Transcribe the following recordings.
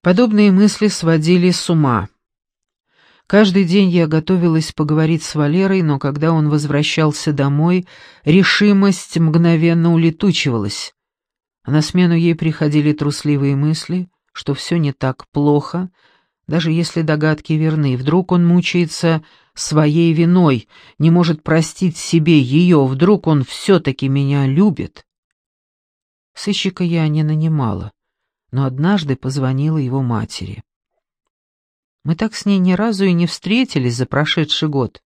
Подобные мысли сводили с ума. Каждый день я готовилась поговорить с Валерой, но когда он возвращался домой, решимость мгновенно улетучивалась. А на смену ей приходили трусливые мысли, что все не так плохо, даже если догадки верны. Вдруг он мучается своей виной, не может простить себе ее, вдруг он все-таки меня любит. Сыщика я не нанимала, но однажды позвонила его матери. Мы так с ней ни разу и не встретились за прошедший год.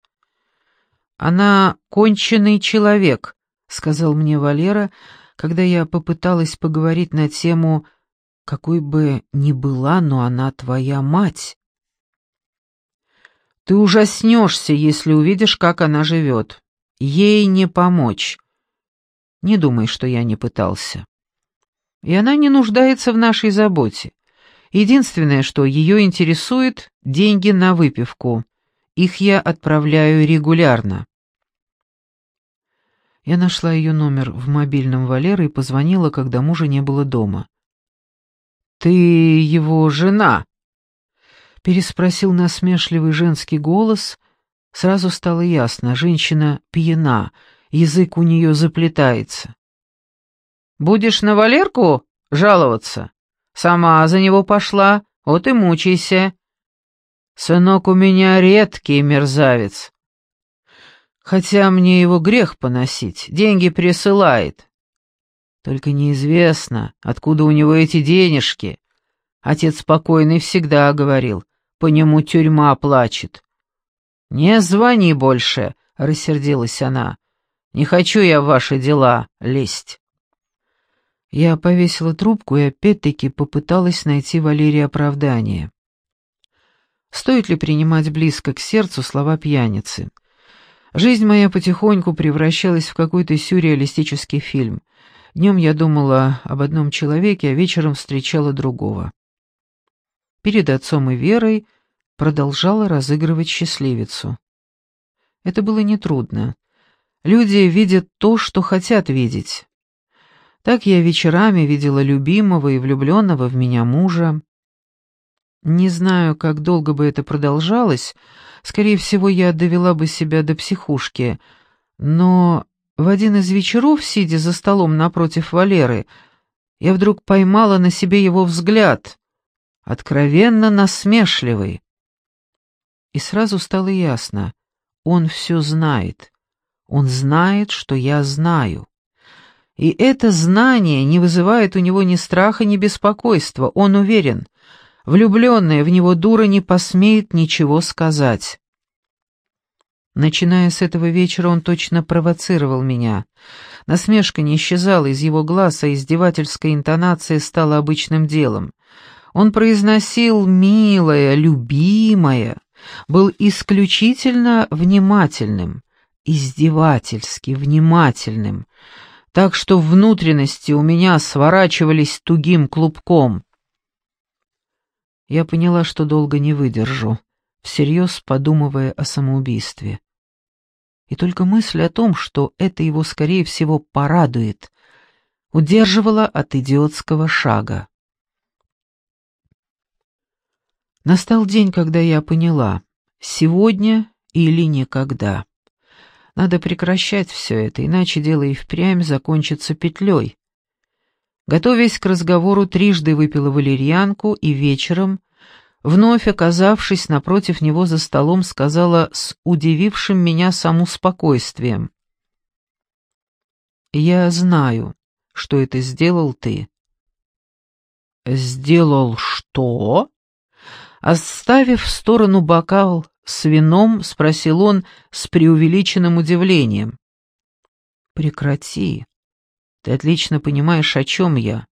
«Она конченый человек», — сказал мне Валера, когда я попыталась поговорить на тему «какой бы ни была, но она твоя мать». «Ты ужаснешься, если увидишь, как она живет. Ей не помочь. Не думай, что я не пытался. И она не нуждается в нашей заботе. Единственное, что ее интересует — деньги на выпивку. Их я отправляю регулярно. Я нашла ее номер в мобильном Валеры и позвонила, когда мужа не было дома. «Ты его жена?» Переспросил насмешливый женский голос. Сразу стало ясно, женщина пьяна, язык у нее заплетается. «Будешь на Валерку жаловаться?» Сама за него пошла, вот и мучайся. Сынок у меня редкий мерзавец. Хотя мне его грех поносить, деньги присылает. Только неизвестно, откуда у него эти денежки. Отец спокойный всегда говорил, по нему тюрьма плачет. «Не звони больше», — рассердилась она. «Не хочу я в ваши дела лезть». Я повесила трубку и опять-таки попыталась найти Валерии оправдание. Стоит ли принимать близко к сердцу слова пьяницы? Жизнь моя потихоньку превращалась в какой-то сюрреалистический фильм. Днем я думала об одном человеке, а вечером встречала другого. Перед отцом и Верой продолжала разыгрывать счастливицу. Это было нетрудно. Люди видят то, что хотят видеть. Так я вечерами видела любимого и влюбленного в меня мужа. Не знаю, как долго бы это продолжалось, скорее всего, я довела бы себя до психушки, но в один из вечеров, сидя за столом напротив Валеры, я вдруг поймала на себе его взгляд, откровенно насмешливый. И сразу стало ясно, он все знает, он знает, что я знаю. И это знание не вызывает у него ни страха, ни беспокойства. Он уверен, влюбленная в него дура не посмеет ничего сказать. Начиная с этого вечера он точно провоцировал меня. Насмешка не исчезала из его глаз, а издевательская интонация стала обычным делом. Он произносил «милая», «любимая», был исключительно внимательным, издевательски внимательным, так что внутренности у меня сворачивались тугим клубком. Я поняла, что долго не выдержу, всерьез подумывая о самоубийстве. И только мысль о том, что это его, скорее всего, порадует, удерживала от идиотского шага. Настал день, когда я поняла, сегодня или никогда. Надо прекращать все это, иначе дело и впрямь закончится петлей. Готовясь к разговору, трижды выпила валерьянку и вечером, вновь оказавшись напротив него за столом, сказала с удивившим меня саму. «Я знаю, что это сделал ты». «Сделал что?» Оставив в сторону бокал с вином?» — спросил он с преувеличенным удивлением. «Прекрати. Ты отлично понимаешь, о чем я.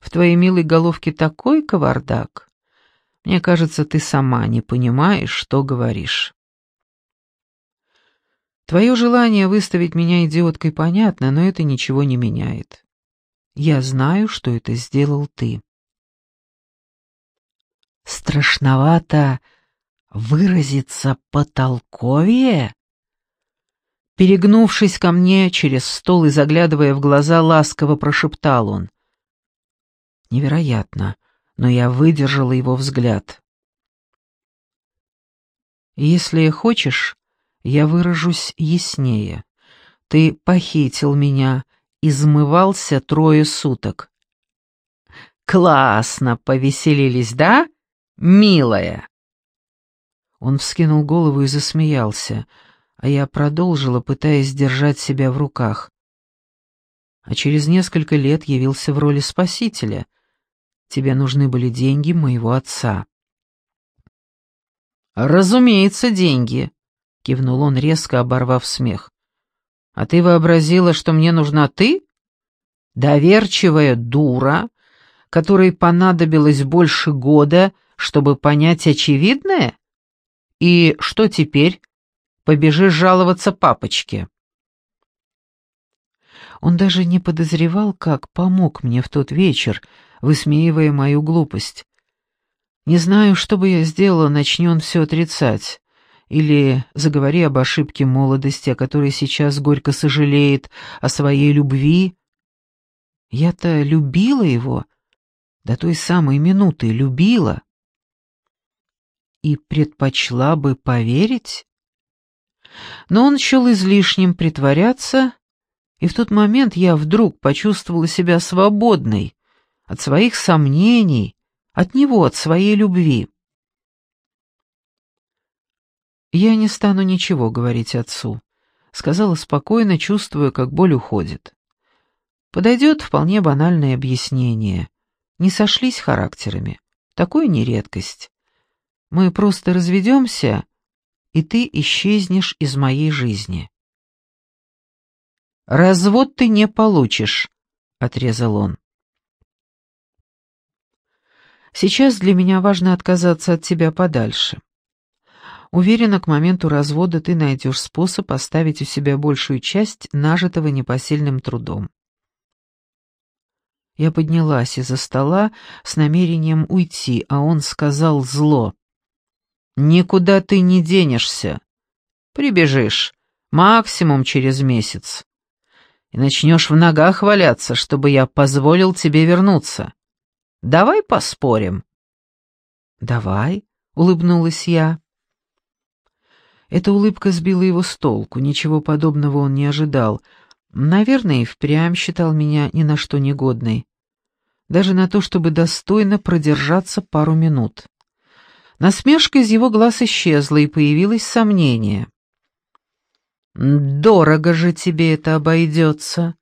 В твоей милой головке такой кавардак. Мне кажется, ты сама не понимаешь, что говоришь». Твое желание выставить меня идиоткой понятно, но это ничего не меняет. Я знаю, что это сделал ты. Страшновато выразиться потолковее? Перегнувшись ко мне через стол и заглядывая в глаза, ласково прошептал он. Невероятно, но я выдержала его взгляд. «Если хочешь, я выражусь яснее. Ты похитил меня, измывался трое суток». «Классно повеселились, да, милая?» Он вскинул голову и засмеялся, а я продолжила, пытаясь держать себя в руках. А через несколько лет явился в роли спасителя. Тебе нужны были деньги моего отца. «Разумеется, деньги», — кивнул он, резко оборвав смех. «А ты вообразила, что мне нужна ты? Доверчивая дура, которой понадобилось больше года, чтобы понять очевидное? И что теперь? Побежишь жаловаться папочке?» Он даже не подозревал, как помог мне в тот вечер, высмеивая мою глупость. Не знаю, что бы я сделала, начни он все отрицать. Или заговори об ошибке молодости, о которой сейчас горько сожалеет, о своей любви. Я-то любила его, до той самой минуты любила. И предпочла бы поверить? Но он счел излишним притворяться, и в тот момент я вдруг почувствовала себя свободной от своих сомнений, от него, от своей любви. «Я не стану ничего говорить отцу», — сказала спокойно, чувствуя, как боль уходит. «Подойдет вполне банальное объяснение. Не сошлись характерами. Такое не редкость. Мы просто разведемся, и ты исчезнешь из моей жизни». «Развод ты не получишь», — отрезал он. Сейчас для меня важно отказаться от тебя подальше. Уверена, к моменту развода ты найдешь способ оставить у себя большую часть нажитого непосильным трудом. Я поднялась из-за стола с намерением уйти, а он сказал зло. «Никуда ты не денешься. Прибежишь, максимум через месяц. И начнешь в ногах валяться, чтобы я позволил тебе вернуться. Давай поспорим». «Давай», — улыбнулась я. Эта улыбка сбила его с толку, ничего подобного он не ожидал. Наверное, и впрямь считал меня ни на что негодной. Даже на то, чтобы достойно продержаться пару минут. Насмешка из его глаз исчезла, и появилось сомнение. «Дорого же тебе это обойдется»,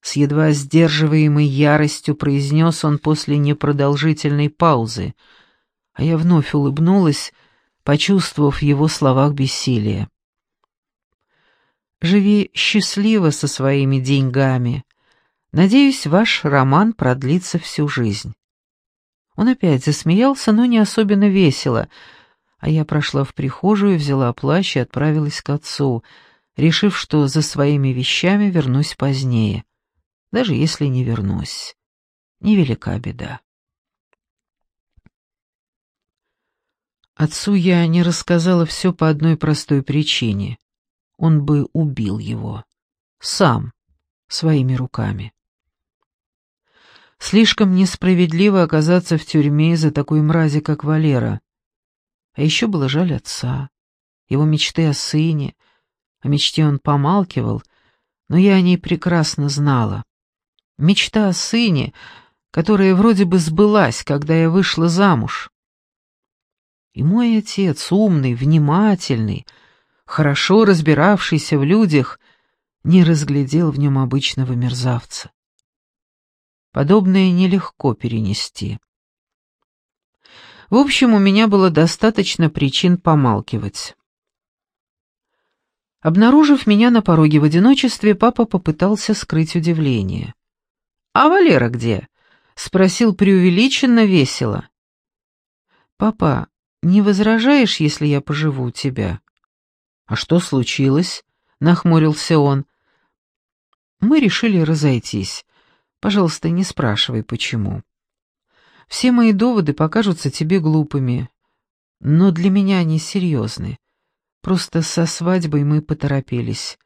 с едва сдерживаемой яростью произнес он после непродолжительной паузы, а я вновь улыбнулась, почувствовав в его словах бессилие. «Живи счастливо со своими деньгами. Надеюсь, ваш роман продлится всю жизнь». Он опять засмеялся, но не особенно весело, а я прошла в прихожую, взяла плащ и отправилась к отцу, решив, что за своими вещами вернусь позднее даже если не вернусь. Невелика беда. Отцу я не рассказала все по одной простой причине. Он бы убил его. Сам, своими руками. Слишком несправедливо оказаться в тюрьме из-за такой мрази, как Валера. А еще было жаль отца, его мечты о сыне. О мечте он помалкивал, но я о ней прекрасно знала. Мечта о сыне, которая вроде бы сбылась, когда я вышла замуж. И мой отец, умный, внимательный, хорошо разбиравшийся в людях, не разглядел в нем обычного мерзавца. Подобное нелегко перенести. В общем, у меня было достаточно причин помалкивать. Обнаружив меня на пороге в одиночестве, папа попытался скрыть удивление. «А Валера где?» — спросил преувеличенно весело. «Папа, не возражаешь, если я поживу у тебя?» «А что случилось?» — нахмурился он. «Мы решили разойтись. Пожалуйста, не спрашивай, почему. Все мои доводы покажутся тебе глупыми, но для меня они серьезны. Просто со свадьбой мы поторопились.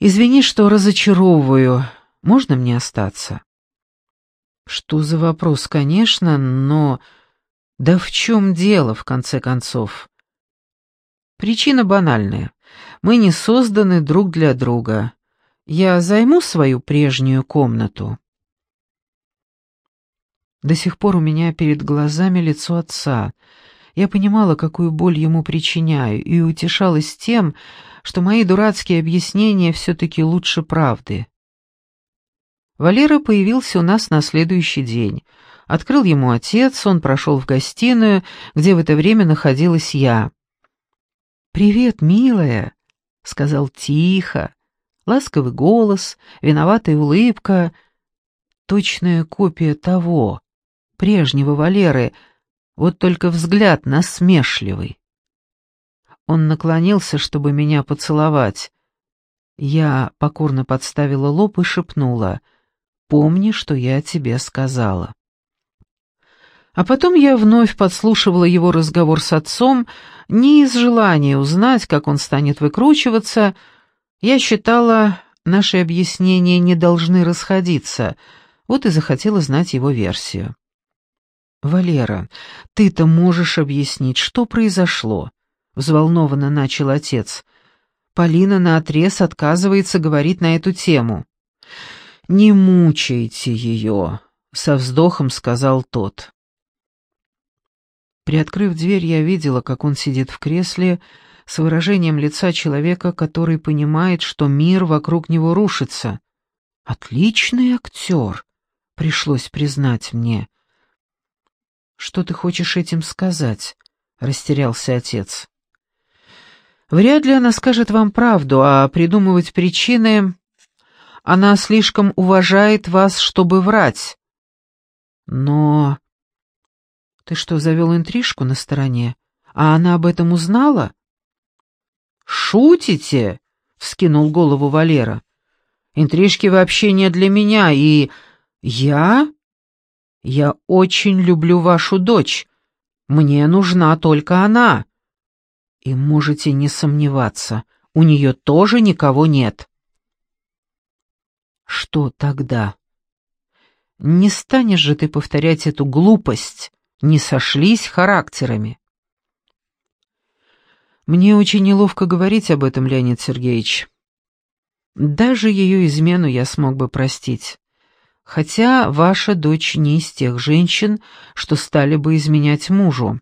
Извини, что разочаровываю, можно мне остаться?» Что за вопрос, конечно, но... Да в чем дело, в конце концов? Причина банальная. Мы не созданы друг для друга. Я займу свою прежнюю комнату. До сих пор у меня перед глазами лицо отца. Я понимала, какую боль ему причиняю, и утешалась тем, что мои дурацкие объяснения все-таки лучше правды. Валера появился у нас на следующий день. Открыл ему отец, он прошел в гостиную, где в это время находилась я. «Привет, милая», — сказал тихо. Ласковый голос, виноватая улыбка, точная копия того, прежнего Валеры, вот только взгляд насмешливый. Он наклонился, чтобы меня поцеловать. Я покорно подставила лоб и шепнула, «Помни, что я тебе сказала». А потом я вновь подслушивала его разговор с отцом, не из желания узнать, как он станет выкручиваться. Я считала, наши объяснения не должны расходиться, вот и захотела знать его версию. «Валера, ты-то можешь объяснить, что произошло?» — взволнованно начал отец. Полина наотрез отказывается говорить на эту тему. «Не мучайте ее», — со вздохом сказал тот. Приоткрыв дверь, я видела, как он сидит в кресле с выражением лица человека, который понимает, что мир вокруг него рушится. «Отличный актер», — пришлось признать мне. «Что ты хочешь этим сказать?» — растерялся отец. «Вряд ли она скажет вам правду, а придумывать причины... Она слишком уважает вас, чтобы врать». «Но...» «Ты что, завел интрижку на стороне? А она об этом узнала?» «Шутите?» — вскинул голову Валера. «Интрижки вообще не для меня, и... я...» Я очень люблю вашу дочь. Мне нужна только она. И можете не сомневаться, у нее тоже никого нет. Что тогда? Не станешь же ты повторять эту глупость, не сошлись характерами. Мне очень неловко говорить об этом, Леонид Сергеевич. Даже ее измену я смог бы простить. Хотя ваша дочь не из тех женщин, что стали бы изменять мужу.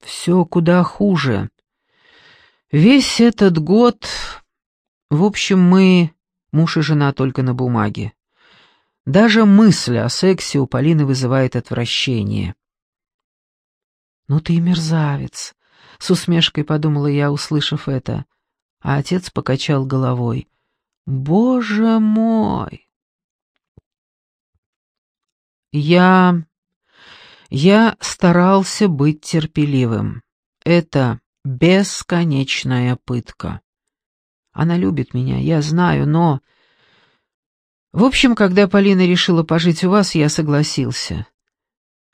Все куда хуже. Весь этот год... В общем, мы муж и жена только на бумаге. Даже мысль о сексе у Полины вызывает отвращение. «Ну ты и мерзавец», — с усмешкой подумала я, услышав это. А отец покачал головой. «Боже мой!» Я... я старался быть терпеливым. Это бесконечная пытка. Она любит меня, я знаю, но... В общем, когда Полина решила пожить у вас, я согласился.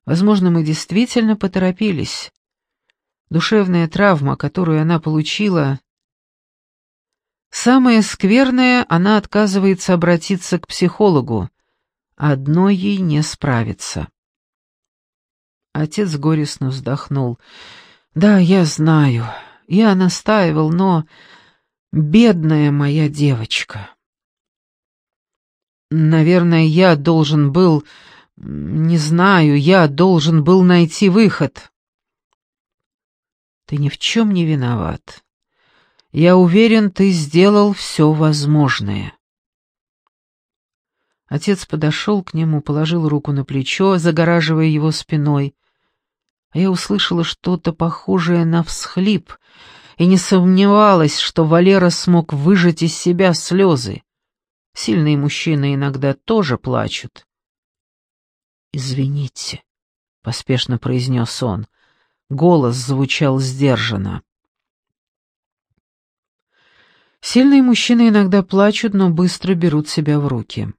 Возможно, мы действительно поторопились. Душевная травма, которую она получила... Самое скверное, она отказывается обратиться к психологу, Одной ей не справиться. Отец горестно вздохнул. «Да, я знаю. Я настаивал, но... Бедная моя девочка. Наверное, я должен был... Не знаю, я должен был найти выход». «Ты ни в чем не виноват. Я уверен, ты сделал все возможное». Отец подошел к нему, положил руку на плечо, загораживая его спиной. А я услышала что-то похожее на всхлип и не сомневалась, что Валера смог выжать из себя слезы. Сильные мужчины иногда тоже плачут. «Извините», — поспешно произнес он. Голос звучал сдержанно. Сильные мужчины иногда плачут, но быстро берут себя в руки.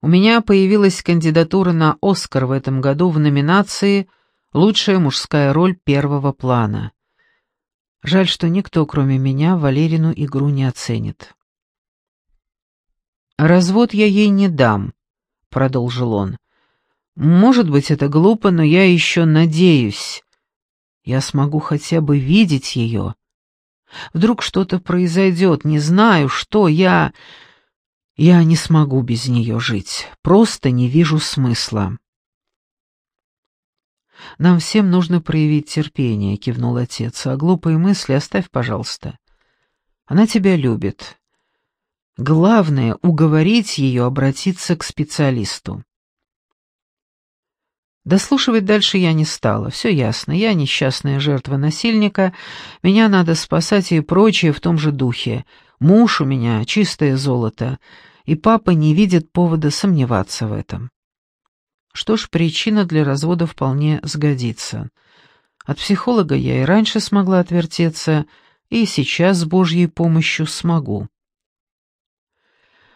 У меня появилась кандидатура на «Оскар» в этом году в номинации «Лучшая мужская роль первого плана». Жаль, что никто, кроме меня, Валерину игру не оценит. «Развод я ей не дам», продолжил он. «Может быть, это глупо, но я еще надеюсь. Я смогу хотя бы видеть ее. Вдруг что-то произойдет, не знаю, что, я... Я не смогу без нее жить, просто не вижу смысла». «Нам всем нужно проявить терпение», — кивнул отец, — «а глупые мысли оставь, пожалуйста. Она тебя любит. Главное — уговорить ее обратиться к специалисту». Дослушивать дальше я не стала, все ясно, я несчастная жертва насильника, меня надо спасать и прочее в том же духе. Муж у меня чистое золото, и папа не видит повода сомневаться в этом. Что ж, причина для развода вполне сгодится. От психолога я и раньше смогла отвертеться, и сейчас с Божьей помощью смогу.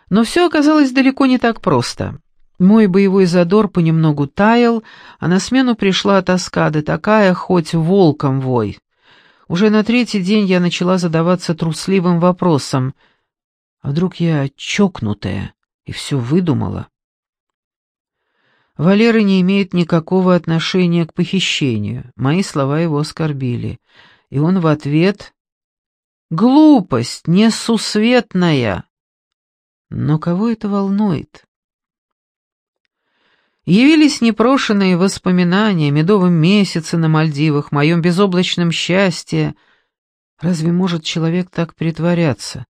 Но все оказалось далеко не так просто. Мой боевой задор понемногу таял, а на смену пришла тоска, да такая, хоть волком вой. Уже на третий день я начала задаваться трусливым вопросом. А вдруг я чокнутая и все выдумала? Валера не имеет никакого отношения к похищению. Мои слова его оскорбили. И он в ответ «Глупость, несусветная!» Но кого это волнует? Явились непрошенные воспоминания о медовом месяце на Мальдивах, моем безоблачном счастье. Разве может человек так притворяться?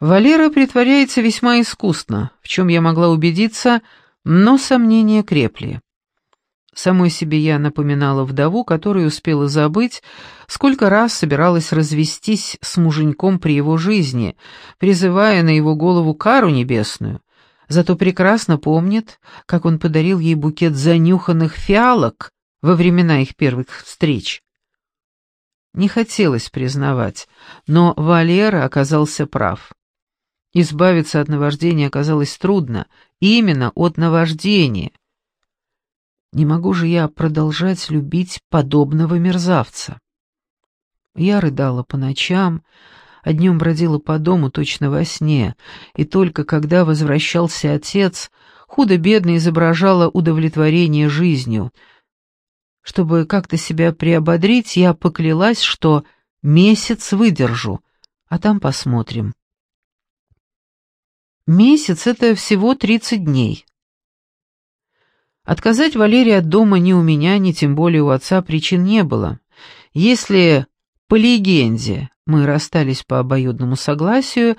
Валера притворяется весьма искусно, в чем я могла убедиться — но сомнения крепли. Самой себе я напоминала вдову, которая успела забыть, сколько раз собиралась развестись с муженьком при его жизни, призывая на его голову кару небесную, зато прекрасно помнит, как он подарил ей букет занюханных фиалок во времена их первых встреч. Не хотелось признавать, но Валера оказался прав. Избавиться от наваждения оказалось трудно, именно от наваждения. Не могу же я продолжать любить подобного мерзавца. Я рыдала по ночам, а днем бродила по дому точно во сне, и только когда возвращался отец, худо-бедно изображала удовлетворение жизнью. Чтобы как-то себя приободрить, я поклялась, что месяц выдержу, а там посмотрим. Месяц — это всего 30 дней. Отказать Валерии от дома ни у меня, ни тем более у отца причин не было. Если, по легенде, мы расстались по обоюдному согласию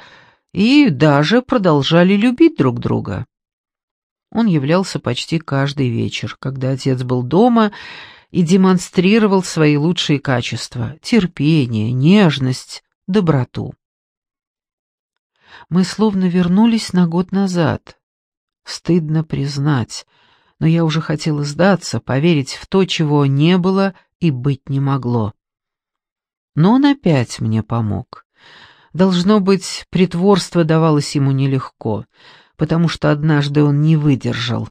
и даже продолжали любить друг друга. Он являлся почти каждый вечер, когда отец был дома и демонстрировал свои лучшие качества — терпение, нежность, доброту мы словно вернулись на год назад. Стыдно признать, но я уже хотела сдаться, поверить в то, чего не было и быть не могло. Но он опять мне помог. Должно быть, притворство давалось ему нелегко, потому что однажды он не выдержал.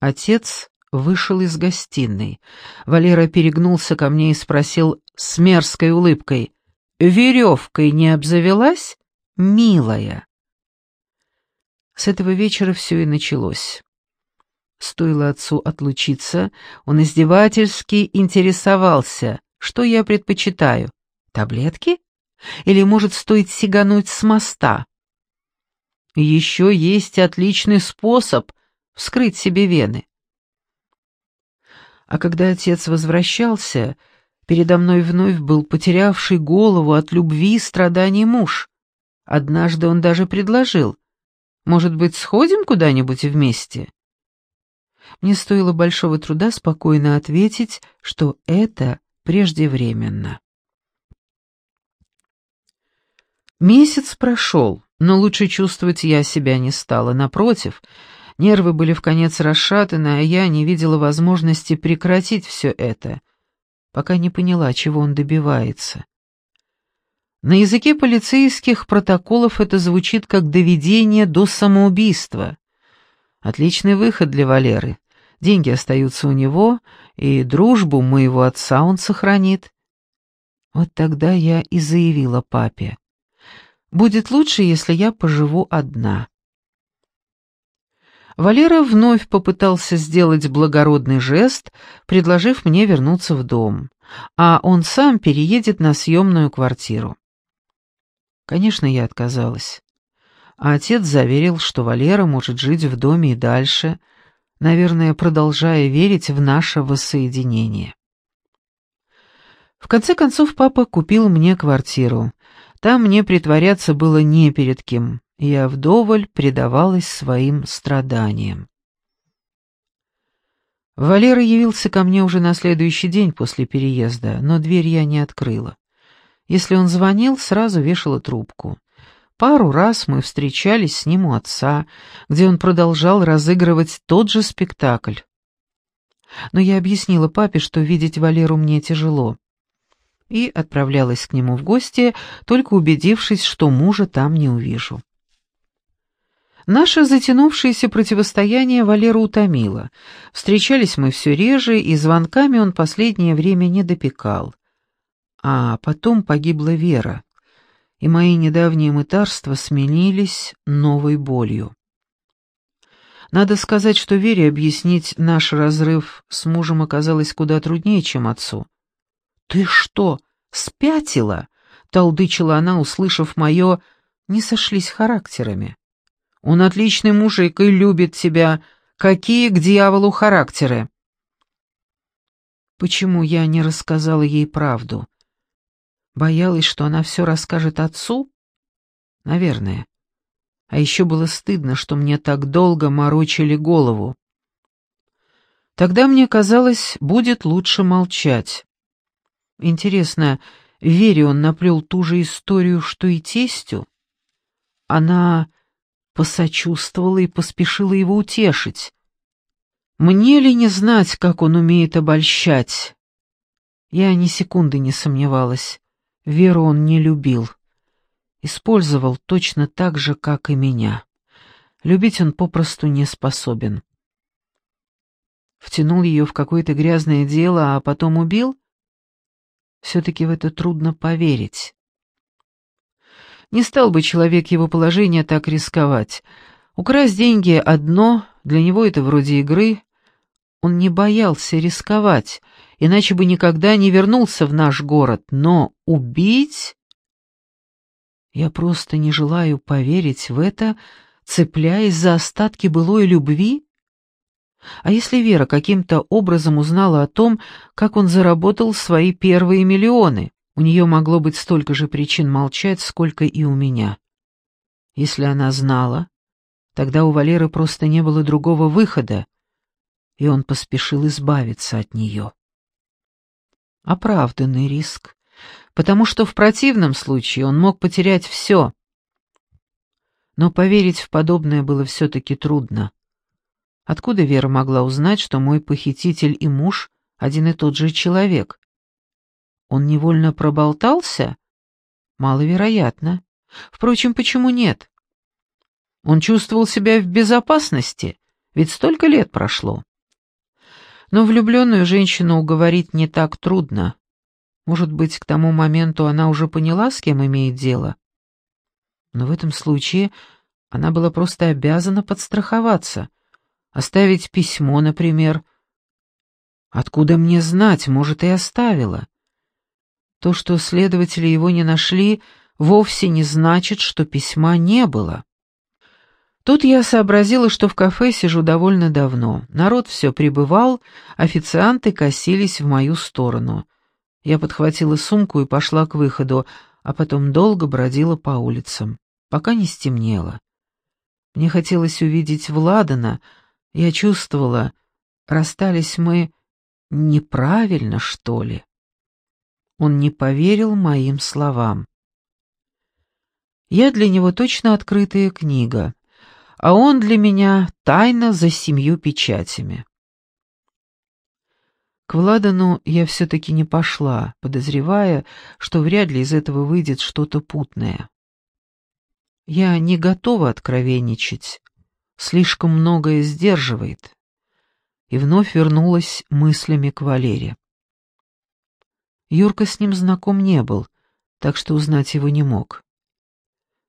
Отец вышел из гостиной. Валера перегнулся ко мне и спросил с мерзкой улыбкой, «Веревкой не обзавелась?» милая. С этого вечера все и началось. Стоило отцу отлучиться, он издевательски интересовался, что я предпочитаю, таблетки? Или, может, стоит сигануть с моста? Еще есть отличный способ вскрыть себе вены. А когда отец возвращался, передо мной вновь был потерявший голову от любви и страданий муж. Однажды он даже предложил, может быть, сходим куда-нибудь вместе? Мне стоило большого труда спокойно ответить, что это преждевременно. Месяц прошел, но лучше чувствовать я себя не стала. Напротив, нервы были в конец расшатаны, а я не видела возможности прекратить все это, пока не поняла, чего он добивается. На языке полицейских протоколов это звучит как доведение до самоубийства. Отличный выход для Валеры. Деньги остаются у него, и дружбу моего отца он сохранит. Вот тогда я и заявила папе. Будет лучше, если я поживу одна. Валера вновь попытался сделать благородный жест, предложив мне вернуться в дом, а он сам переедет на съемную квартиру. Конечно, я отказалась. А отец заверил, что Валера может жить в доме и дальше, наверное, продолжая верить в наше воссоединение. В конце концов, папа купил мне квартиру. Там мне притворяться было не перед кем я вдоволь предавалась своим страданиям. Валера явился ко мне уже на следующий день после переезда, но дверь я не открыла. Если он звонил, сразу вешала трубку. Пару раз мы встречались с ним у отца, где он продолжал разыгрывать тот же спектакль. Но я объяснила папе, что видеть Валеру мне тяжело, и отправлялась к нему в гости, только убедившись, что мужа там не увижу. Наше затянувшееся противостояние Валеру утомило. Встречались мы все реже, и звонками он последнее время не допекал. А потом погибла Вера, и мои недавние мытарства сменились новой болью. Надо сказать, что Вере объяснить наш разрыв с мужем оказалось куда труднее, чем отцу. «Ты что, спятила?» — толдычила она, услышав мое «не сошлись характерами». Он отличный мужик и любит тебя. Какие к дьяволу характеры?» Почему я не рассказала ей правду? Боялась, что она все расскажет отцу? Наверное. А еще было стыдно, что мне так долго морочили голову. Тогда мне казалось, будет лучше молчать. Интересно, Вере он наплел ту же историю, что и тестю? Она посочувствовала и поспешила его утешить. Мне ли не знать, как он умеет обольщать? Я ни секунды не сомневалась. Веру он не любил. Использовал точно так же, как и меня. Любить он попросту не способен. Втянул ее в какое-то грязное дело, а потом убил? Все-таки в это трудно поверить. Не стал бы человек его положения так рисковать. Украсть деньги — одно, для него это вроде игры. Он не боялся рисковать, иначе бы никогда не вернулся в наш город. Но убить... Я просто не желаю поверить в это, цепляясь за остатки былой любви. А если Вера каким-то образом узнала о том, как он заработал свои первые миллионы? У нее могло быть столько же причин молчать, сколько и у меня. Если она знала, тогда у Валеры просто не было другого выхода, и он поспешил избавиться от нее. Оправданный риск, потому что в противном случае он мог потерять все. Но поверить в подобное было все-таки трудно. Откуда Вера могла узнать, что мой похититель и муж — один и тот же человек? Он невольно проболтался? Маловероятно. Впрочем, почему нет? Он чувствовал себя в безопасности, ведь столько лет прошло. Но влюбленную женщину уговорить не так трудно. Может быть, к тому моменту она уже поняла, с кем имеет дело. Но в этом случае она была просто обязана подстраховаться. Оставить письмо, например. Откуда мне знать, может, и оставила. То, что следователи его не нашли, вовсе не значит, что письма не было. Тут я сообразила, что в кафе сижу довольно давно. Народ все прибывал, официанты косились в мою сторону. Я подхватила сумку и пошла к выходу, а потом долго бродила по улицам, пока не стемнело. Мне хотелось увидеть Владана, я чувствовала, расстались мы неправильно, что ли. Он не поверил моим словам. Я для него точно открытая книга, а он для меня тайна за семью печатями. К Владану я все-таки не пошла, подозревая, что вряд ли из этого выйдет что-то путное. Я не готова откровенничать, слишком многое сдерживает. И вновь вернулась мыслями к Валере. Юрка с ним знаком не был, так что узнать его не мог.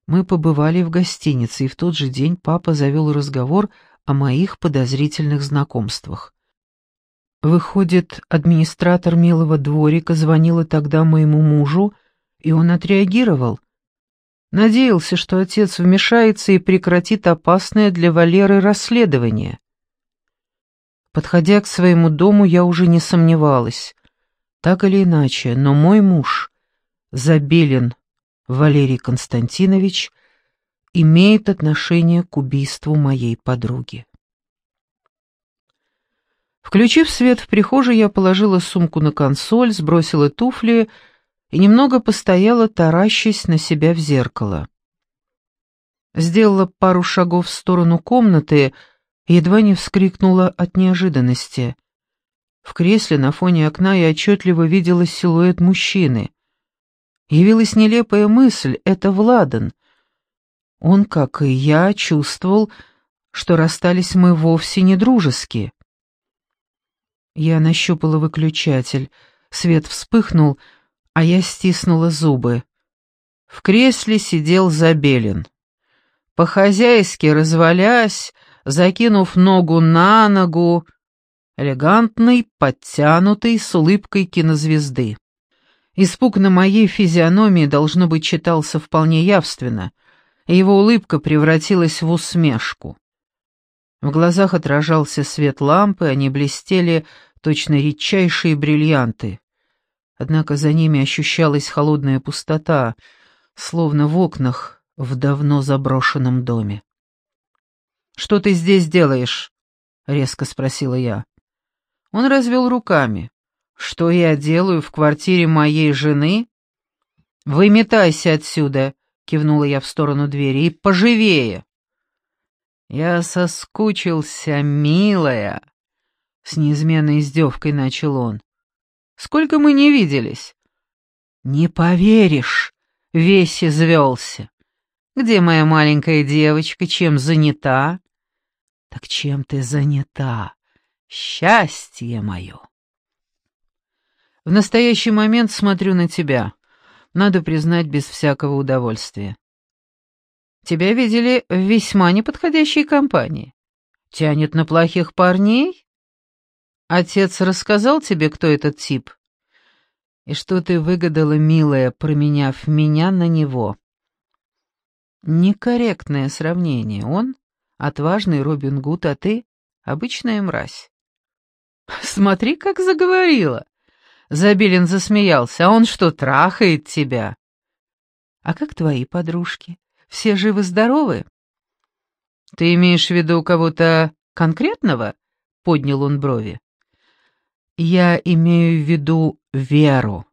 Мы побывали в гостинице, и в тот же день папа завел разговор о моих подозрительных знакомствах. Выходит, администратор милого дворика звонила тогда моему мужу, и он отреагировал. Надеялся, что отец вмешается и прекратит опасное для Валеры расследование. Подходя к своему дому, я уже не сомневалась. Так или иначе, но мой муж, Забелин Валерий Константинович, имеет отношение к убийству моей подруги. Включив свет в прихожей, я положила сумку на консоль, сбросила туфли и немного постояла, таращась на себя в зеркало. Сделала пару шагов в сторону комнаты и едва не вскрикнула от неожиданности. В кресле на фоне окна я отчетливо видела силуэт мужчины. Явилась нелепая мысль — это Владан. Он, как и я, чувствовал, что расстались мы вовсе не дружески. Я нащупала выключатель. Свет вспыхнул, а я стиснула зубы. В кресле сидел Забелин. По-хозяйски развалясь, закинув ногу на ногу, элегантный, подтянутый, с улыбкой кинозвезды. Испуг на моей физиономии, должно быть, читался вполне явственно, и его улыбка превратилась в усмешку. В глазах отражался свет лампы, они блестели, точно редчайшие бриллианты. Однако за ними ощущалась холодная пустота, словно в окнах в давно заброшенном доме. «Что ты здесь делаешь?» — резко спросила я. Он развел руками. «Что я делаю в квартире моей жены?» «Выметайся отсюда!» — кивнула я в сторону двери. «И поживее!» «Я соскучился, милая!» С неизменной издевкой начал он. Сколько мы не виделись?» «Не поверишь!» — весь извелся. «Где моя маленькая девочка? Чем занята?» «Так чем ты занята? Счастье мое!» «В настоящий момент смотрю на тебя. Надо признать, без всякого удовольствия. Тебя видели в весьма неподходящей компании. Тянет на плохих парней?» Отец рассказал тебе, кто этот тип? И что ты выгадала, милая, променяв меня на него? Некорректное сравнение. Он — отважный Робин Гуд, а ты — обычная мразь. Смотри, как заговорила. Забелин засмеялся. А он что, трахает тебя? А как твои подружки? Все живы-здоровы? Ты имеешь в виду кого-то конкретного? Поднял он брови. Я имею в виду веру.